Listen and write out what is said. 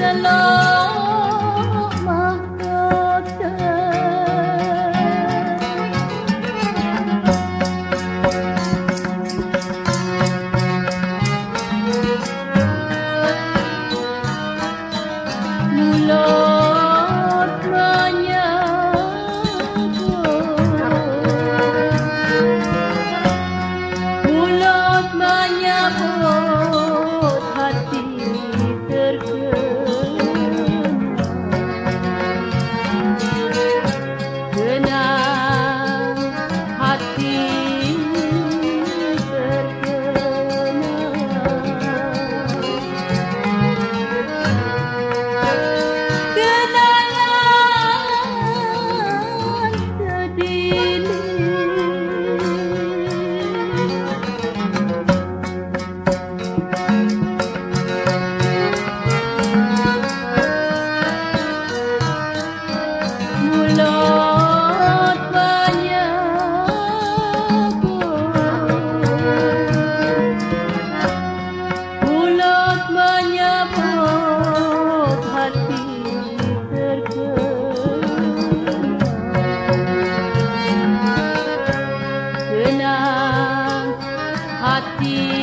alone. hati